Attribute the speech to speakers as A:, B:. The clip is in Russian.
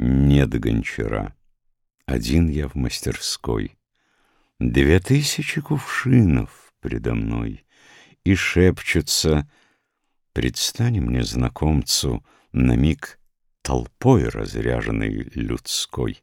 A: Нет гончара, один я в мастерской. Две тысячи кувшинов предо мной, И шепчутся, предстань мне, знакомцу, На миг толпой разряженной людской.